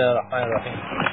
الله الرحمن الرحيم.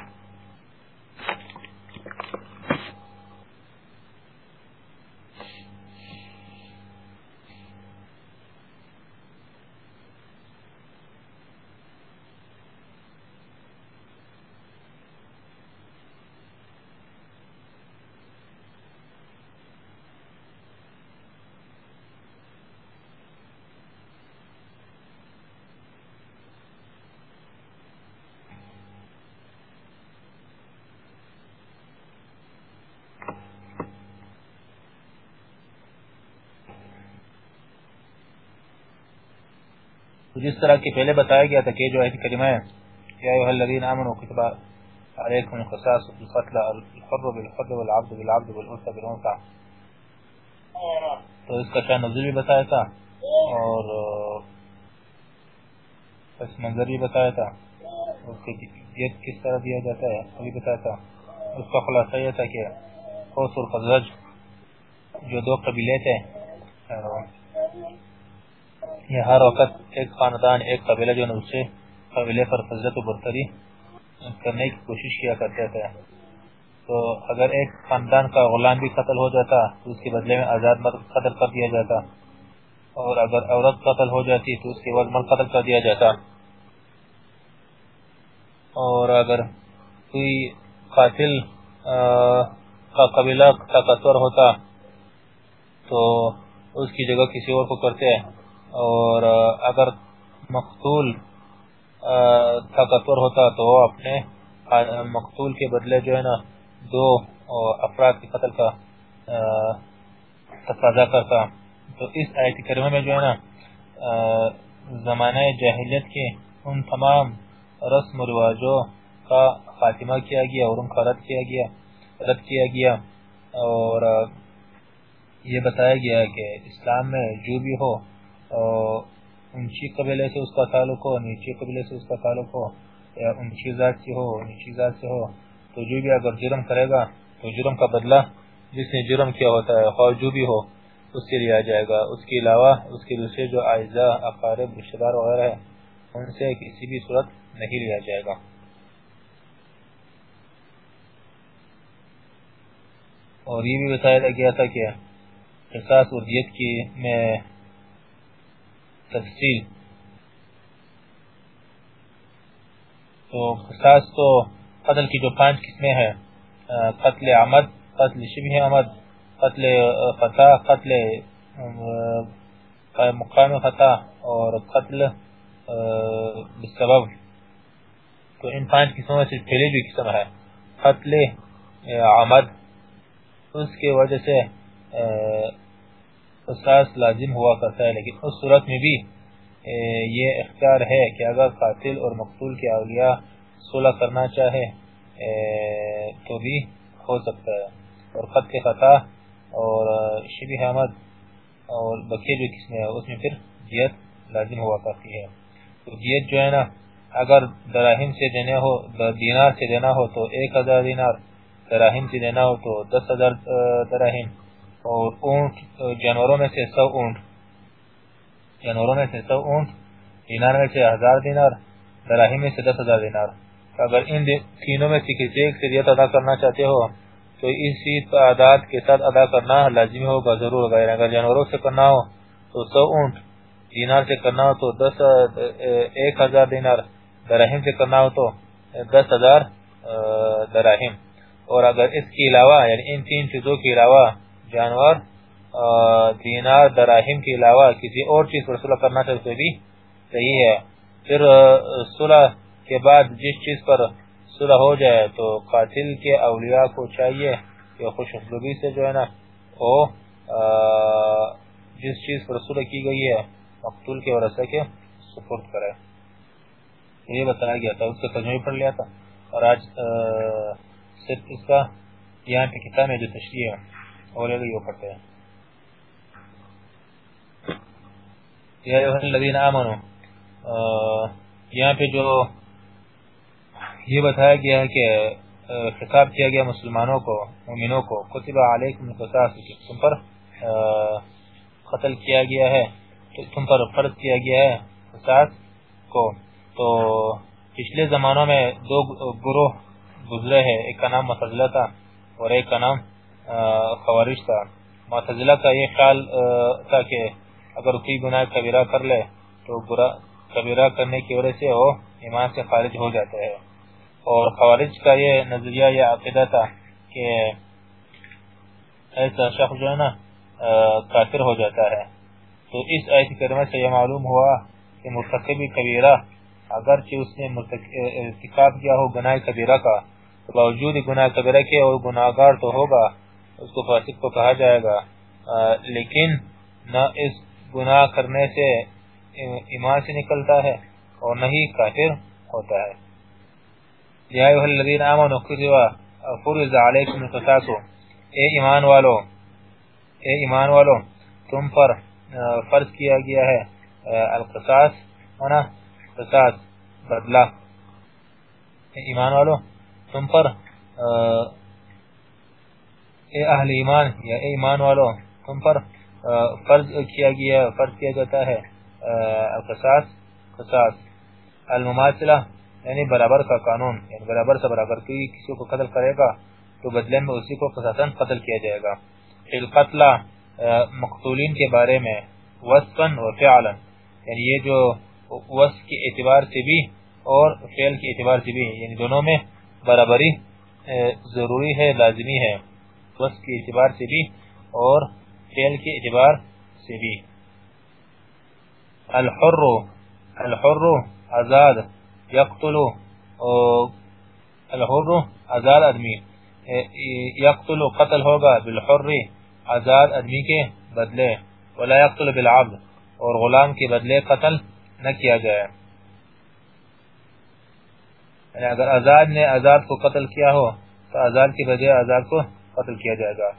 تو جس طرح کی پہلے بتایا گیا تھا کہ جو آیت کریمہ ہے، یا ایوہ الذین آمنوا کتبا علیکم القصاص القتل الحر بالحر والعبد بالعبد والانثى بالانثى۔ تو اس کا شان نزول بھی بتایا تھا اور اس منظر بھی بتایا تھا۔ اس کی جیت کس طرح دیا جاتا ہے، وہ بھی بتایا تھا۔ اس کا خلاصہ یہ تھا کہ خوص اور خزرج جو دو قبیلے تھے یہ ہر وقت ایک خاندان، ایک قبیلہ جو اسے قبیلے پر فضلت و برتری کرنے کی کوشش کیا کرتے تھے۔ تو اگر ایک خاندان کا غلام بھی قتل ہو جاتا، تو اس کے بدلے میں آزاد مرد قتل کر دیا جاتا۔ اور اگر عورت قتل ہو جاتی، تو اس کے بعد مرد قتل کر دیا جاتا۔ اور اگر کوئی قاتل کا قبیلہ طاقتور ہوتا، تو اس کی جگہ کسی اور کو کرتے۔ ہیں اور اگر مقتول طاقتور ہوتا تو وہ اپنے مقتول کے بدلے جو ہے نا، دو افراد کے قتل کا تقاضا کرتا۔ تو اس آیت کریمہ میں جو ہے نا زمانہ جاہلیت کے ان تمام رسم و رواجوں کا خاتمہ کیا گیا اور ان کا رد کیا گیا، رد کیا گیا۔ اور یہ بتایا گیا کہ اسلام میں جو بھی ہو اونچی قبیلے سے اس کا تعلق ہو، نیچے قبیلے سے اس کا تعلق ہو، یا اونچی ذات سے ہو نیچی ذات سے ہو، تو جو بھی اگر جرم کرے گا، تو جرم کا بدلہ جس نے جرم کیا ہوتا ہے، خواہ جو بھی ہو، اس سے لیا جائے گا۔ اس کے علاوہ اس کے دوسرے جو اعزاء اقارب، رشتہ دار وغیرہ ہے ان سے کسی بھی صورت نہیں لیا جائے گا۔ اور یہ بھی بتایا گیا تھا کہ قصاص اور دیت کی میں تفصیل۔ تو قصاص تو قتل کی جو پانچ قسمیں ہیں قتل عمد، قتل شبہ عمد، قتل خطا قتل مقام خطا اور قتل بسبب تو ان پانچ قسموں سے پہلے جو قسم ہے، قتل عمد۔ اس کے وجہ سے قصاص لازم ہوا کرتا ہے، لیکن اس صورت میں بھی یہ اختیار ہے کہ اگر قاتل اور مقتول کے اولیاء صلح کرنا چاہے تو بھی ہو سکتا ہے۔ اور قتل خطا اور شبہ حمد اور بقیہ جو قسمیں ہیں اس میں پھر دیت لازم ہوا کرتی ہے۔ تو دیت جو ہے نا، اگر دراہم سے دینے ہو دینار سے دینا ہو، تو ایک ہزار دینار۔ دراہم سے دینا ہو، تو دس ہزار دراہم۔ اور اونٹ جانوروں میں سے سو اونٹ، جانوروں میں سے سو اونٹ، دینار میں سے ہزار دینار دراہم میں سے دس ہزار دینار۔ اگر ان تینوں میں سے کسی ایک سے دیت ادا کرنا چاہتے ہو، تو اسی تعداد کے ساتھ ادا کرنا لازمی ہوگا، ضرور ہوگا۔ یعنی اگر جانوروں سے کرنا ہو، تو سو اونٹ، دینار سے کرنا ہو، تو دس ایک ہزار دینار۔ دراہم سے کرنا ہو، تو دس ہزار دراہم اور اگر اس کے علاوہ یعنی ان تین چیزوں کے علاوہ جانور دینار، دراہم کے علاوہ کسی اور چیز پر صلح کرنا چاہتے بھی صحیح ہے۔ پھر صلح کے بعد جس چیز پر صلح ہو جائے تو قاتل کے اولیاء کو چاہیے کہ خوش اسلوبی سے جو ہے نا وہ جس چیز پر صلح کی گئی ہے، مقتول کے ورثہ کے سپورٹ کرے۔ یہ بتایا گیا تھا، اس کا ترجمہ پڑھ لیا تھا۔ اور آج صرف اس کا یہاں پہ کتاب میں جو تشریح ہے۔ اور یہ وہ پڑھتے ہیں۔ یا ایوہ الذین آمنوا یہاں پہ جو یہ بتایا گیا ہے کہ خطاب کیا گیا مسلمانوں کو، مومنوں کو، کتب علیکم القصاص تم پر قتل کیا گیا ہے تم پر فرض کیا گیا ہے قصاص کو۔ تو پچھلے زمانوں میں دو گروہ گزرے ہیں، ایک کا نام معتزلہ تھا اور ایک کا نام خوارج تھا۔ معتزلہ کا یہ خیال تھا کہ اگر کوئی گناہ کبیرہ کر لے تو کبیرہ کرنے کی وجہ سے وہ ایمان سے خارج ہو جاتا ہے۔ اور خوارج کا یہ نظریہ، یہ عقیدہ تھا کہ ایسا شخص جو ہے نا کافر ہو جاتا ہے۔ تو اس ایسی کرنے سے یہ معلوم ہوا کہ مرتقبی کبیرہ، اگرچہ اس نے ارتکاب کیا ہو گناہ کبیرہ کا باوجود گناہ کبیرہ کے اور گناہگار تو ہوگا۔ اس کو فاسق کو کہا جائے گا۔ لیکن نہ اس گناہ کرنے سے ایمان سے نکلتا ہے اور نہ ہی کافر ہوتا ہے۔ یا ایوہ الذین آمنوا کتوا فرض علیکم القصاص۔ اے ایمان والو، اے ایمان والو، تم پر فرض کیا گیا ہے القصاص ہونا، قصاص بدلہ۔ ایمان والو، تم پر اے اہل ایمان یا اے ایمان والو تم پر فرض کیا گیا، فرض کیا جاتا ہے القصاص، قصاص، المماثلہ یعنی برابر کا قانون یعنی برابر سے برابر کوئی کسی کو قتل کرے گا تو بدلے میں اسی کو قصاصاً قتل کیا جائے گا۔ القتل مقتولین کے بارے میں وصفاً و فعلا یعنی یہ جو وصف کے اعتبار سے بھی اور فعل کے اعتبار سے بھی یعنی دونوں میں برابری ضروری ہے، لازمی ہے۔ وصف کے اعتبار سے بھی اور فعل کے اعتبار سے بھی۔ الحر الحر آزاد یقتلو الحر آزاد آدمی۔ یقتلو قتل ہوگا بالحر آزاد آدمی کے بدلے۔ ولا یقتل بالعبد، اور غلام کے بدلے قتل نہ کیا جائے۔ یعنی اگر آزاد نے آزاد کو قتل کیا ہو، تو آزاد کے بدلے آزاد کو قتل کیا جائے گا۔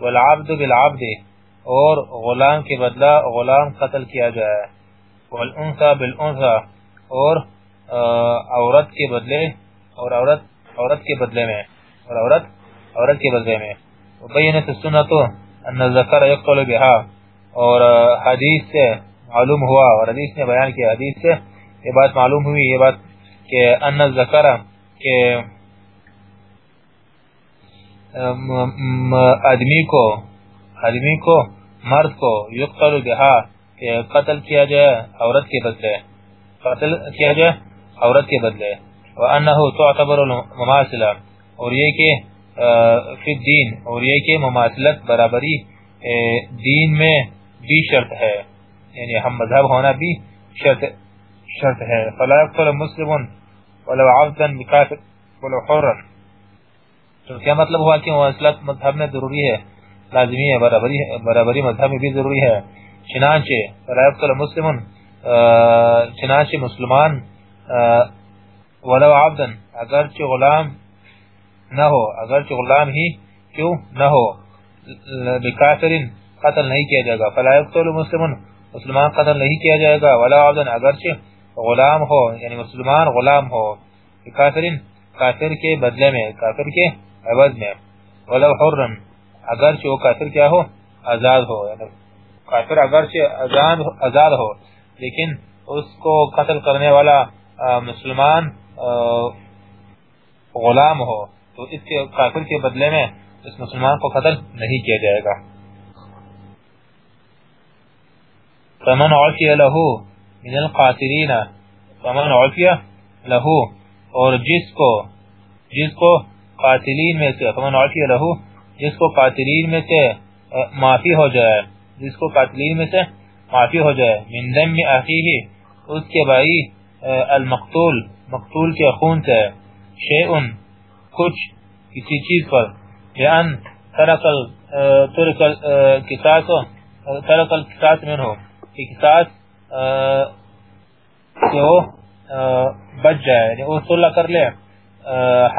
والعبد بالعبد، اور غلام کے بدلہ غلام قتل کیا جائے۔ والانثى بالانثى، اور عورت کے بدلے، اور عورت عورت کے بدلے میں، اور عورت عورت کے بدلے میں۔ بینت السنت ان الذکر یقتل بها اور حدیث سے معلوم ہوا، اور حدیث نے بیان کیا، حدیث سے یہ بات معلوم ہوئی، یہ بات کہ ان الذکر، کہ آدمی کو آدمی کو، مرد کو یقتل بها کہ قتل کیا جائے، عورت کے بدلے۔ قتل کیا جائے، عورت کے بدلے۔ وانه تعتبر مماثلہ اور یہ کہ فی الدین اور یہ کہ مماثلت برابری دین میں بھی شرط ہے۔ یعنی ہم مذہب ہونا بھی شرط شرط ہے۔ فلا يقتل مسلم ولو عبدا بكافر ولو حرا تو کیا مطلب ہوا کہ مماثلت مذہب میں ضروری ہے؟ لازمی ہے، برابری برابری مذہب میں بھی ضروری ہے۔ چنانچہ فلا يقتل مسلم چنانچہ مسلمان ولو عبدا، اگرچہ غلام نہ ہو، اگرچہ غلام ہی کیوں نہ ہو بکافر قتل نہیں کیا جائے گا۔ فلا یقتل مسلم مسلمان قتل نہیں کیا جائے گا۔ ولا عبدا، اگرچہ غلام ہو یعنی مسلمان غلام ہو کافرین کافر کے بدلے میں، کافر کے عوض میں۔ ولو حرن اگرچہ وہ کافر کیا ہو، آزاد ہو یعنی کافر اگرچہ آزاد ہو لیکن اس کو قتل کرنے والا مسلمان غلام ہو، تو اس کے کافر کے بدلے میں اس مسلمان کو قتل نہیں کیا جائے گا۔ فمن عفی له من القاتلین فمن عفی له اور جس کو جس کو قاتلین میں سے، فمن عفی له جس کو قاتلین میں سے معافی ہو جائے، جس کو قاتلین میں سے معافی ہو جائے، من دم اخیہ، اس کے بھائی المقتول، مقتول کے خون سے، شیئن، کچھ کسی چیز پر بیان ترکل ترکل کساس ترکل کساس من ہو، کہ کساس کہ وہ بچ جائے یعنی وہ صلح کر لے۔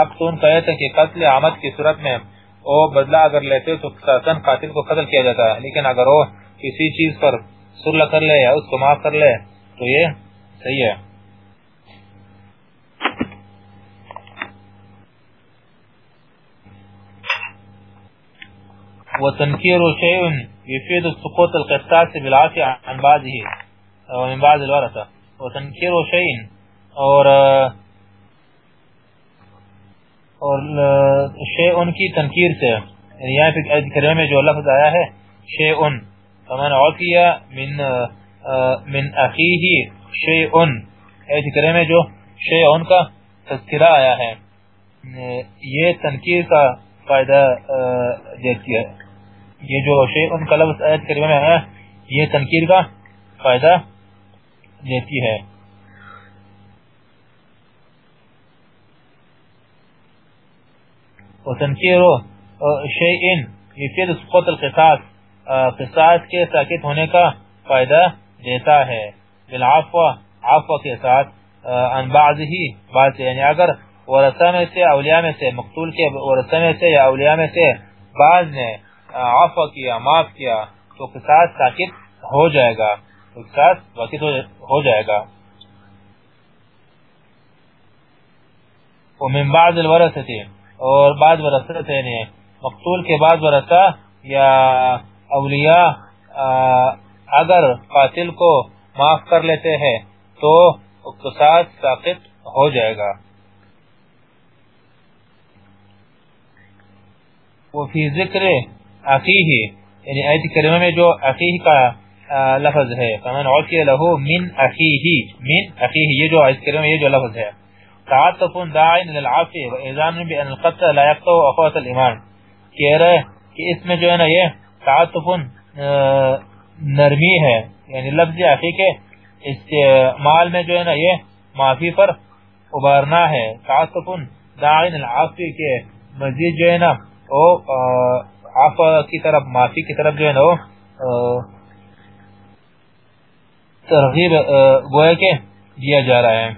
حق تو ان کا یہ تھا کہ قتل عامت کی صورت میں وہ بدلہ اگر لیتے تو قساسن قاتل کو قتل کیا جاتا ہے۔ لیکن اگر وہ کسی چیز پر صلح کر لے یا اس کو معاف کر لے تو یہ صحیح ہے۔ وتنكير شيء يفيد سقوط القصاص بالعافية عن بعضه ومن بعض الورثة۔ وتنكير شيء اور اور شیء کی تنکیر سے یعنی یہاں پہ کریمہ میں جو لفظ آیا ہے، شیء فمن عفی من من اخیہ، شیء ایت کریمہ میں جو شیء کا تذکرہ آیا ہے یہ تنکیر کا فائدہ دیتی ہے۔ یہ جو شیء ان کا لفظ آیت کریمہ میں ہے یہ تنکیر کا فائدہ دیتی ہے۔ وتنکیر شیء یفید سقوط القصاص قصاص کے ساکت ہونے کا فائدہ دیتا ہے۔ بالعفو، عفو کے ساتھ ان بعض ہی بعض یعنی اگر ورثہ میں سے، اولیاء میں سے، مقتول کے ورثہ میں سے یا اولیاء میں سے بعض نے عفو کیا، معاف کیا، تو قصاص ساکت ہو جائے گا۔ قصاص ساکت ہو جائے گا۔ ومن بعض الورثه اور بعض ورثہ ورثه یعنی مقتول کے بعض ورثہ یا اولیاء اگر قاتل کو معاف کر لیتے ہیں تو قصاص ساکت ہو جائے گا۔ وفي ذکر اخیہ یعنی آیت کریمہ میں جو اخیہ کا لفظ ہے۔ فمن عفی له من اخیہ من اخیہ، یہ جو آیت کریمہ یہ جو لفظ ہے۔ تعاطف داعن للعفی و اذان بان القتل لا يقطع اخوات الايمان کہہ رہے کہ اس میں جو ہے نا یہ تعاطف نرمی ہے یعنی لفظ اخی کے استعمال میں جو ہے نا یہ معافی پر ابارنا ہے۔ تعاطف داعن العفی کے مزید جو ہے نا عفو کی طرف، معافی کی طرف جو ہے نا ترغیب گویا کہ دیا جا رہا ہے۔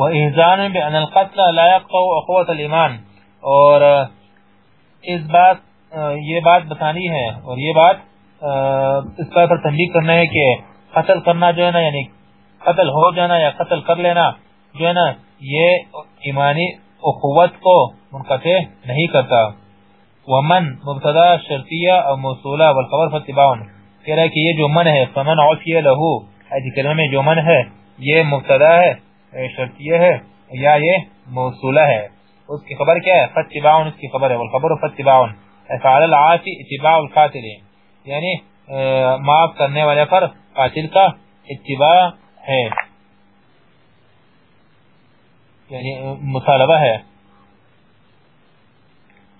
وإهزان بأن القتل لا يقطع أخوة الإيمان. اور اس بات یہ بات بتانی ہے، اور یہ بات اس پر تنبیہ کرنا ہے کہ قتل کرنا جو ہے نا یعنی قتل ہو جانا یا قتل کر لینا جو ہے نا، یہ ایمانی اخوت کو منقطع نہیں کرتا۔ ومن مبتدا شرطیہ اور موصولہ والخبر فتباؤن کہہ رہا ہے کہ یہ جو من ہے، فمن عفی لہو ایسی کلمہ میں جو من ہے، یہ مبتدا ہے۔ شرطیہ ہے یا یہ موصولہ ہے۔ اس کی خبر کیا ہے؟ فتباعن اس کی خبر ہے۔ والخبر فتباعن افعال العاصی اتباع القاتل۔ یعنی معاف کرنے والے پر قاتل کا اتباع ہے۔ یعنی مطالبہ ہے۔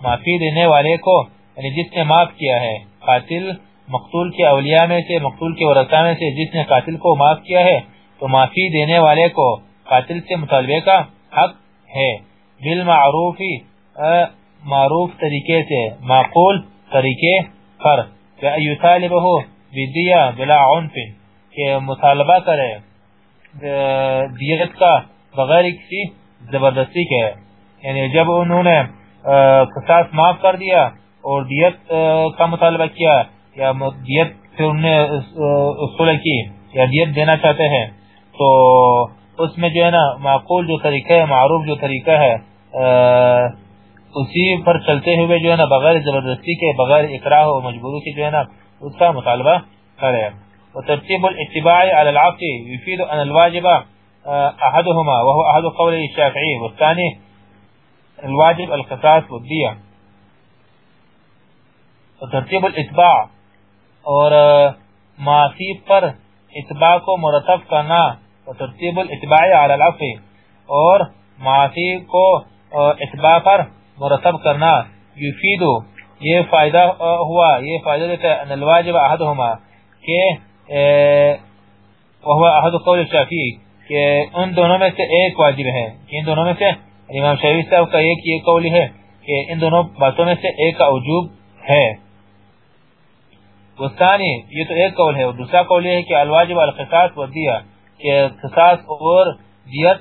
معافی دینے والے کو یعنی جس نے معاف کیا ہے، قاتل مقتول کے اولیاء میں سے، مقتول کے ورثہ میں سے جس نے قاتل کو معاف کیا ہے، تو معافی دینے والے کو قاتل سے مطالبے کا حق ہے۔ بالمعروفی معروف طریقے سے، معقول طریقے پر۔ یطالبہ بدیہ بلا عنف، کہ مطالبہ کرے۔ دیت کا بغیر کسی زبردستی کے۔ یعنی جب انہوں نے قصاص معاف کر دیا اور دیت کا مطالبہ کیا، یا دیت پھر انہوں نے اصول کی، یا دیت دینا چاہتے ہیں، تو اس میں جو ہے نا معقول جو طریقہ ہے، معروف جو طریقہ ہے اسی پر چلتے ہوئے جو ہے نا بغیر زبردستی کے، بغیر اقراہ و مجبوری کے جو ہے نا اس کا مطالبہ کرے وترتیب الاتباع على العفو يفيد ان الواجب احدهما وهو احد قول الشافعي والثاني الواجب، القصاص والدية وترتیب الاتباع، اور معافی پر اتباع کو مرتب کرنا۔ وترتیب الاتباع على العفو اور معافی کو اتباع پر مرتب کرنا۔ یفیدو، یہ فائدہ ہوا، یہ فائدہ دیتا ہے، ان الواجب احدهما کہ وہ احد قول شافی کہ ان دونوں میں سے ایک واجب ہے، کہ ان دونوں میں سے، امام شافعی صاحب کا ایک یہ قول ہے کہ ان دونوں باتوں میں سے ایک کا وجوب ہے۔ وستانی یہ تو ایک قول ہے، اور دوسرا قول یہ ہے کہ الواجب القصاص و دیا کہ قصاص اور دیت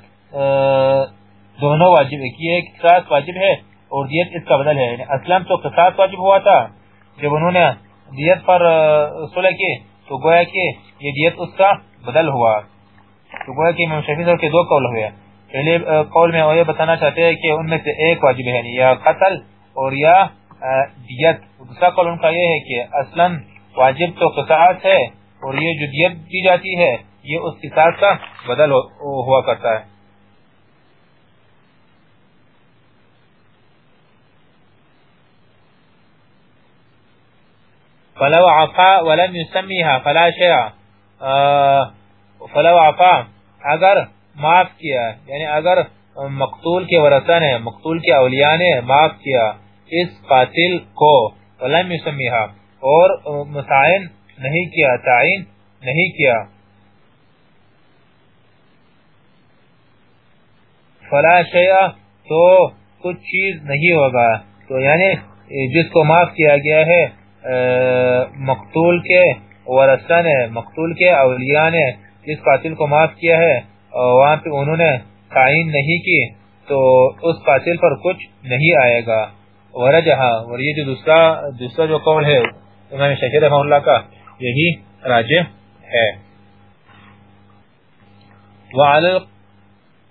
دونوں واجب ہے کہ قصاص واجب ہے اور دیت اس کا بدل ہے۔ یعنی اسلام تو قصاص واجب ہوا تھا۔ جب انہوں نے دیت پر صلح کی تو گویا کہ یہ دیت اس کا بدل ہوا۔ تو گویا کہ امام شفیع صاحب کے دو قول ہوئے۔ پہلے قول میں وہ یہ بتانا چاہتے ہیں کہ ان میں سے ایک واجب ہے یعنی یا قتل اور یا دیت۔ دوسرا قول ان کا یہ ہے کہ اصلا واجب تو قصاص ہے اور یہ جو دیت دی جاتی ہے یہ اس قصاص کا بدل ہوا کرتا ہے۔ فلو عفا ولم يسميها فلا شيء فلو عفا، اگر معاف کیا یعنی اگر مقتول کے ورثہ نے، مقتول کے اولیاء نے معاف کیا اس قاتل کو، ولم يسميها، اور متعین نہیں کیا، تعین نہیں کیا۔ فلا شیء تو کچھ چیز نہیں ہوگا۔ تو یعنی جس کو معاف کیا گیا ہے مقتول کے ورثہ نے، مقتول کے اولیاء نے جس قاتل کو معاف کیا ہے وہاں پہ انہوں نے تعین نہیں کی، تو اس قاتل پر کچھ نہیں آئے گا۔ ورجہا، اور یہ جو دوسرا دوسرا جو قول ہے، امام شکر رحمہ اللہ کا، یہی راجع ہے۔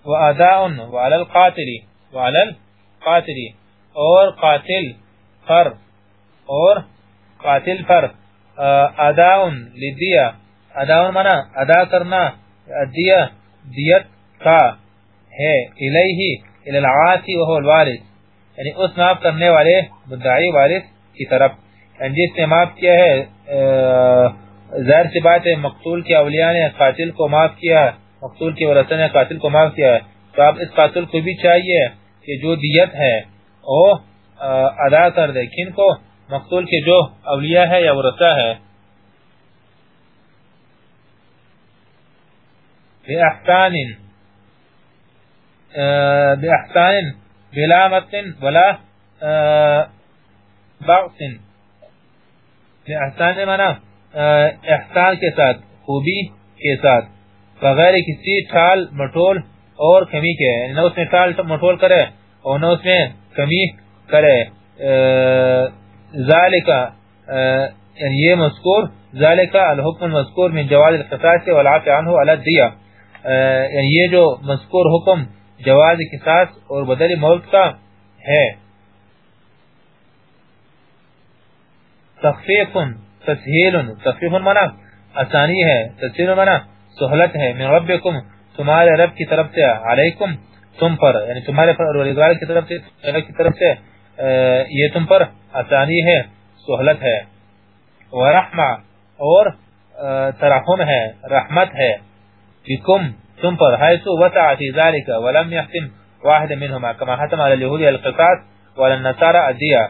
وَأَدَاءٌ وَعَلَى الْقَاتِلِ وَعَلَى الْقَاتِلِ اور قاتل پر اور قاتل پر اداؤن لدیا اداؤن منا ادا کرنا دیا دیت کا ہے۔ الیہی الالعاسی وہو الوارث۔ یعنی اس معاف کرنے والے، مدعی وارث کی طرف۔ یعنی جس نے معاف کیا ہے ظاہر سی بات ہے، مقتول کے اولیاء نے قاتل کو معاف کیا۔ مقتول کے ورثہ نے قاتل کو معاف کیا ہے۔ تو اب اس قاتل کو بھی چاہیے کہ جو دیت ہے، وہ ادا کر دے۔ کن کو؟ مقتول کے جو اولیاء ہے یا ورثہ ہے۔ بِأَحْسَانٍ بِأَحْسَانٍ بِلَا مَتٍ وَلَا بَعْسٍ بِأَحْسَانٍ مانا احسان کے ساتھ، خوبی کے ساتھ۔ بغیر کسی ٹھال مٹول اور کمی کے یعنی نہ اس میں ٹھال مٹول کرے اور نہ اس میں کمی کرے۔ ذالک یعنی یہ مذکور ذالک الحکم المذکور من جواز القصاص والعفو عنه على الدیہ۔ یعنی یہ جو مذکور حکم جواز قصاص اور بدل موت کا ہے۔ تخفیف، تسہیل تخفیف منا آسانی ہے، تسہیل منا سہولت ہے، من ربکم، تمہارے رب کی طرف سے، علیکم، تم پر یعنی تمہارے پروردگار کی طرف سے اللہ کی طرف سے یہ تم پر آسانی ہے سہولت ہے۔ ورحمہ، اور ترحم ہے، رحمت ہے۔ بكم تم پر حيث وسع في ذلك ولم يحتم واحد منهما كما حتم على اليهود القصاص وعلى النصارى الدية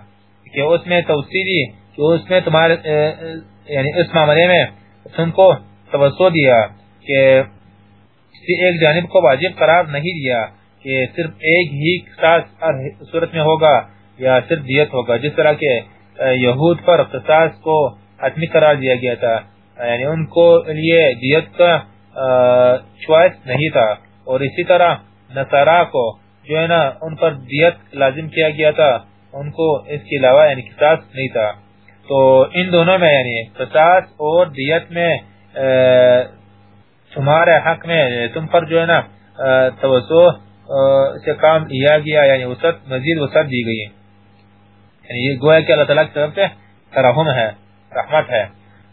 کہ اس میں توسیدی کہ اس میں تمہارے یعنی اس معاملے میں تم کو توسع دیا۔ کہ ایک جانب کو واجب قرار نہیں دیا کہ صرف ایک ہی قصاص صورت میں ہوگا یا صرف دیت ہوگا، جس طرح کے یہود پر قصاص کو حتمی قرار دیا گیا تھا۔ یعنی ان کو لیے دیت کا چوائس نہیں تھا۔ اور اسی طرح نصارہ کو جو ہے نا، ان پر دیت لازم کیا گیا تھا، ان کو اس کے علاوہ یعنی قصاص نہیں تھا۔ تو ان دونوں میں یعنی قصاص اور دیت میں تمہارے حق میں یعنی تم پر جو ہے نا توسو سے کام لیا گیا یعنی وسط مزید وسط دی گئی یعنی یہ گویا کہ اللہ تعالیٰ کی طرف سے ترحم ہے، رحمت ہے۔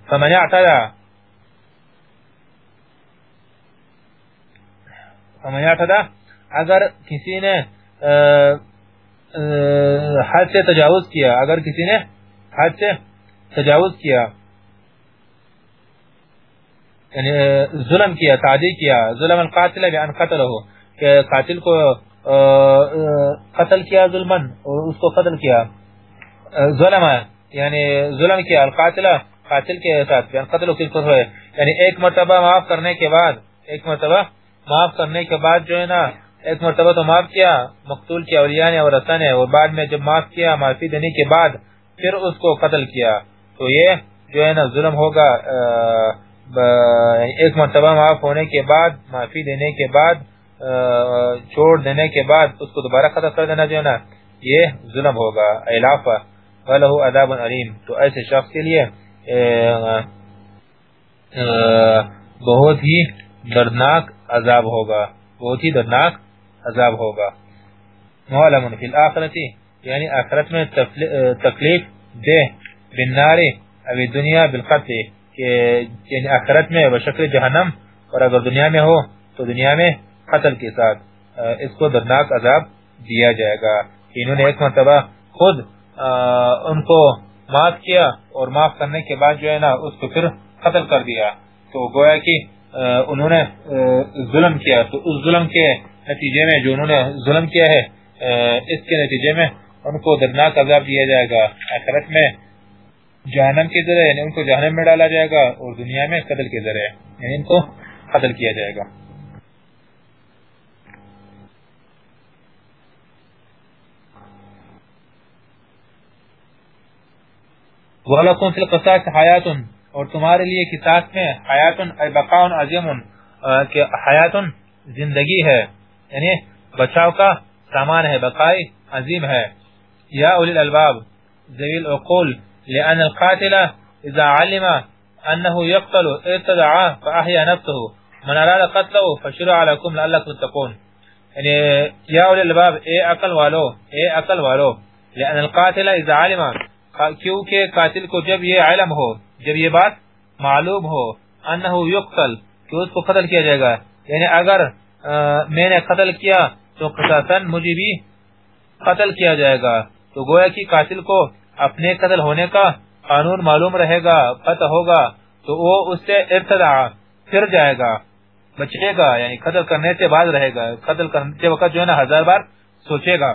فمن اعتدى فمن اعتدى، اگر کسی نے حد سے تجاوز کیا، اگر کسی نے حد سے تجاوز کیا یعنی ظلم کیا، تعدی کیا، ظلم القاتل بان قتله کہ قاتل کو قتل کیا ظلمن اور اس کو قتل کیا ظلم یعنی ظلم کیا، القاتل، قاتل کے ساتھ بیان قتل کس پر ہوئے؟ یعنی ایک مرتبہ معاف کرنے کے بعد، ایک مرتبہ معاف کرنے کے بعد جو ہے نا، ایک مرتبہ تو معاف کیا، مقتول کی اولیاء نے اور رسا نے، اور بعد میں جب معاف کیا، معافی دینے کے بعد پھر اس کو قتل کیا، تو یہ جو ہے نا، ظلم ہوگا ایک مرتبہ معاف ہونے کے بعد، معافی دینے کے بعد چھوڑ دینے کے بعد اس کو دوبارہ قتل کر دینا جو نا، یہ ظلم ہوگا اعلافہ وَلَهُ عَذَابٌ عَلِيمٌ۔ تو ایسے شخص کے لیے بہت ہی دردناک عذاب ہوگا۔ بہت ہی دردناک عذاب ہوگا۔ معلوم فی الاخرتی یعنی آخرت میں تکلیف دے بالنار ابھی دنیا بالقتل۔ کہ یعنی آخرت میں بشکل جہنم اور اگر دنیا میں ہو تو دنیا میں قتل کے ساتھ اس کو دردناک عذاب دیا جائے گا۔ انہوں نے ایک مرتبہ خود ان کو معاف کیا اور معاف کرنے کے بعد جو ہے نا، اس کو پھر قتل کر دیا۔ تو گویا کہ انہوں نے ظلم کیا۔ تو اس ظلم کے نتیجے میں جو انہوں نے ظلم کیا ہے اس کے نتیجے میں ان کو دردناک عذاب دیا جائے گا۔ آخرت میں جہنم کے ذریعے یعنی ان کو جہنم میں ڈالا جائے گا اور دنیا میں قتل کے ذریعے یعنی ان کو قتل کیا جائے گا۔ وَلَكُمْ فِي الْقِصَاصِ حَيَاتٌ، اور تمہارے لیے قصاص میں حیاتن ای بقاؤن عظیم کہ حیاتن زندگی ہے یعنی بچاؤ کا سامان ہے بقائی عظیم ہے۔ یا اولی الالباب، ذویل عقول لأن القاتل اذا علم انه يقتل ارتدعا فاحيا نفسه. من اراد قتله فشرع لكم لعلكم تتقون. یعنی یا اولی الالباب اے عقل والو؟ اے عقل والو؟ لأن القاتل اذا علم کیونکہ قاتل کو جب یہ علم ہو جب یہ بات معلوم ہو انہو یقتل کہ اس کو قتل کیا جائے گا؟ یعنی اگر میں نے قتل کیا تو قصاصا مجھے بھی قتل کیا جائے گا۔ تو گویا کہ قاتل کو اپنے قتل ہونے کا قانون معلوم رہے گا، پتہ ہوگا، تو وہ اس سے ارتدع پھر جائے گا، بچے گا یعنی قتل کرنے سے بعد رہے گا، قتل کرنے وقت جو ہے نا ہزار بار سوچے گا۔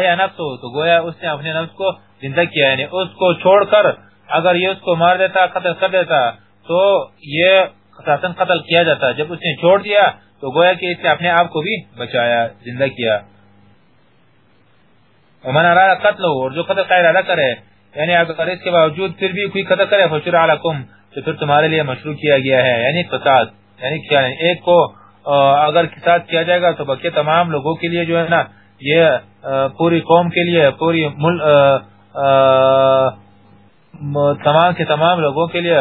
یا نفس ہو، تو گویا اس نے اپنے نفس کو زندہ کیا یعنی اس کو چھوڑ کر اگر یہ اس کو مار دیتا، قتل کر دیتا، تو یہ قتل کیا جاتا۔ جب اس نے چھوڑ دیا، تو گویا کہ اس نے اپنے آپ کو بھی بچایا، زندہ کیا۔ ومن اراد قتل اور جو قتل کا ارادہ کرے یعنی اگر اس کے باوجود پھر بھی کوئی قتل کرے فشر علیکم تو پھر تمہارے لیے مشروع کیا گیا ہے یعنی قصاص یعنی کیا ایک کو اگر قصاص کیا جائے گا تو بقیہ تمام لوگوں کے لیے جو ہے نا، یہ پوری قوم کے لیے، پوری مل تمام کے تمام لوگوں کے لیے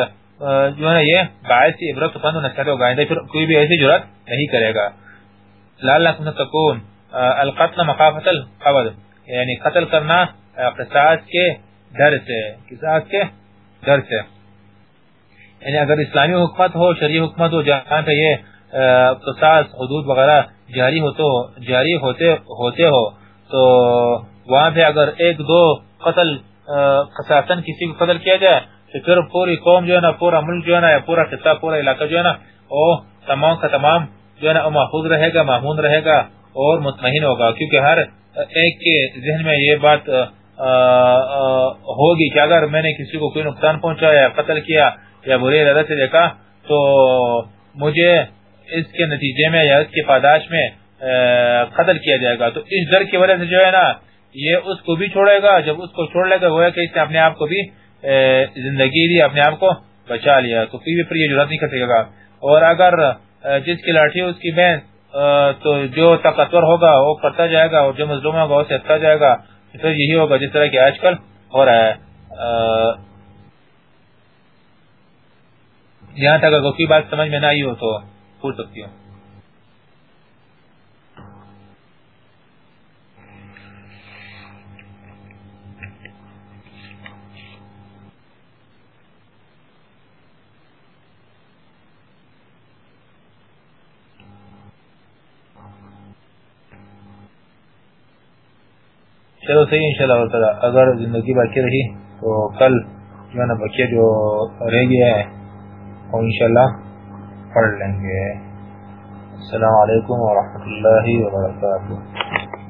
جو ہے نا، یہ باعث عبرت پند نصیحت و گائندہ یعنی پھر کوئی بھی ایسی جرات نہیں کرے گا۔ لعلکم تکون القتل مخافت القبض یعنی قتل کرنا قصاص کے ڈر سے قصاص کے ڈر سے۔ یعنی اگر اسلامی حکمت ہو، شرعی حکمت ہو، جہاں پہ یہ قصاص حدود وغیرہ جاری ہوتے ہو جاری ہوتے ہوتے ہو۔ تو وہاں پہ اگر ایک دو قتل قصاصن کسی کو قتل کیا جائے، تو پھر پوری قوم جو ہے نا، پورا ملک جو ہے نا یا پورا خطہ پورا علاقہ جو ہے نا، وہ تمام کا تمام جو ہے نا محفوظ رہے گا، محمود رہے گا اور مطمئن ہوگا، کیونکہ ہر ایک کے ذہن میں یہ بات ہوگی کہ اگر میں نے کسی کو کوئی نقصان پہنچا یا قتل کیا یا برے ارادہ سے دیکھا، تو مجھے اس کے نتیجے میں یا اس کے پاداش میں قتل کیا جائے گا۔ تو اس ڈر کی وجہ سے جو ہے نا، یہ اس کو بھی چھوڑے گا۔ جب اس کو چھوڑ لے گا وہ ہے کہ اس نے اپنے آپ کو بھی زندگی دی، اپنے آپ کو بچا لیا۔ تو پھر بھی پر یہ جرات نہیں کر سکے گا۔ اور اگر جس کی لاٹھی اس کی بہن تو جو طاقتور ہوگا وہ کرتا جائے گا اور جو مظلوم ہوگا وہ سہتا جائے گا۔ پھر یہی ہوگا جس طرح کہ آج کل ہو رہا ہے۔ یہاں تک اگر کوئی بات سمجھ میں نہ آئی ہو تو پوچھ سکتی ہوں۔ چلو صحیح انشاءاللہ تعالی۔ اگر زندگی باقی رہی تو کل جو ہے نا بچے جو رہ گیا ہے وہ انشاءاللہ پڑھ لیں گے۔ السلام علیکم ورحمۃ اللہ وبرکاتہ۔